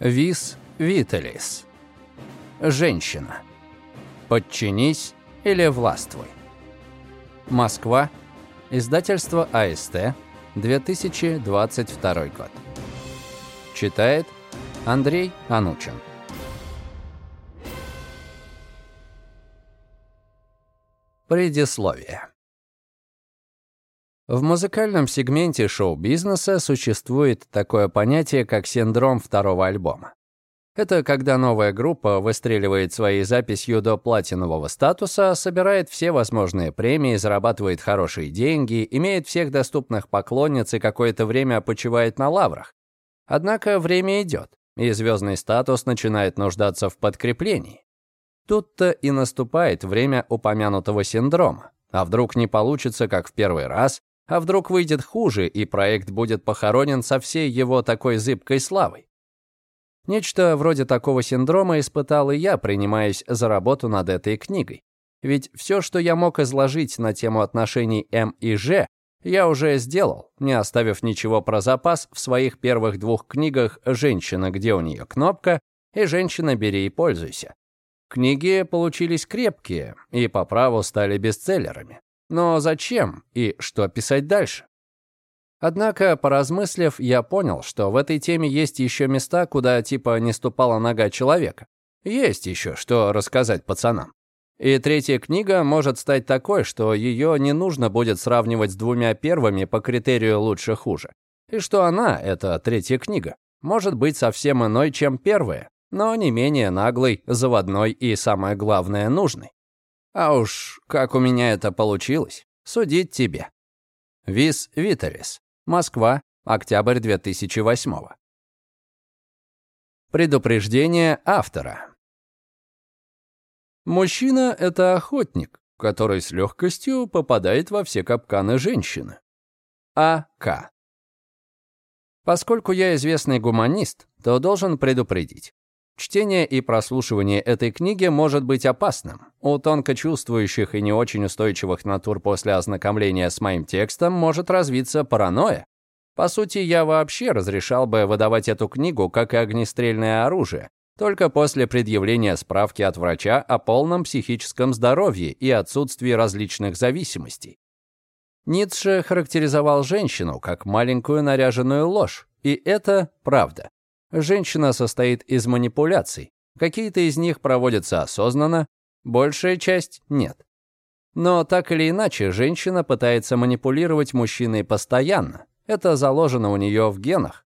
Вис Виталис. Женщина. Подчинись или властвуй. Москва. Издательство АСТ. 2022 год. Читает Андрей Анучин. Предисловие. В музыкальном сегменте шоу-бизнеса существует такое понятие, как синдром второго альбома. Это когда новая группа выстреливает своей записью до платинового статуса, собирает все возможные премии, зарабатывает хорошие деньги, имеет всех доступных поклонниц и какое-то время почивает на лаврах. Однако время идет, и звездный статус начинает нуждаться в подкреплении. Тут-то и наступает время упомянутого синдрома. А вдруг не получится, как в первый раз, а вдруг выйдет хуже, и проект будет похоронен со всей его такой зыбкой славой? Нечто вроде такого синдрома испытал и я, принимаясь за работу над этой книгой. Ведь все, что я мог изложить на тему отношений М и Ж, я уже сделал, не оставив ничего про запас в своих первых двух книгах «Женщина, где у нее кнопка» и «Женщина, бери и пользуйся». Книги получились крепкие и по праву стали бестселлерами. Но зачем и что писать дальше? Однако, поразмыслив, я понял, что в этой теме есть еще места, куда типа не ступала нога человека. Есть еще что рассказать пацанам. И третья книга может стать такой, что ее не нужно будет сравнивать с двумя первыми по критерию лучше-хуже. И что она, эта третья книга, может быть совсем иной, чем первая, но не менее наглой, заводной и, самое главное, нужной. А уж как у меня это получилось, судить тебе. Вис Виталис, Москва, октябрь 2008 Предупреждение автора. Мужчина — это охотник, который с легкостью попадает во все капканы женщины. А.К. Поскольку я известный гуманист, то должен предупредить. Чтение и прослушивание этой книги может быть опасным. У тонко чувствующих и не очень устойчивых натур после ознакомления с моим текстом может развиться паранойя. По сути, я вообще разрешал бы выдавать эту книгу как и огнестрельное оружие, только после предъявления справки от врача о полном психическом здоровье и отсутствии различных зависимостей. Ницше характеризовал женщину как маленькую наряженную ложь, и это правда. Женщина состоит из манипуляций. Какие-то из них проводятся осознанно, большая часть — нет. Но так или иначе, женщина пытается манипулировать мужчиной постоянно. Это заложено у нее в генах,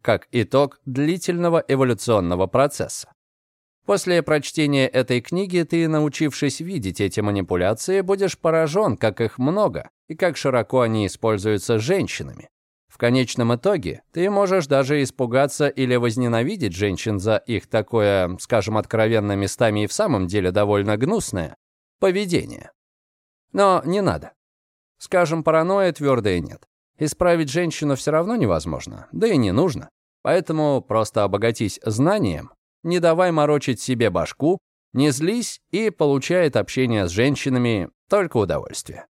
как итог длительного эволюционного процесса. После прочтения этой книги ты, научившись видеть эти манипуляции, будешь поражен, как их много и как широко они используются женщинами. В конечном итоге ты можешь даже испугаться или возненавидеть женщин за их такое, скажем откровенно, местами и в самом деле довольно гнусное поведение. Но не надо. Скажем, паранойя твердая нет. Исправить женщину все равно невозможно, да и не нужно. Поэтому просто обогатись знанием, не давай морочить себе башку, не злись и получай от общения с женщинами только удовольствие.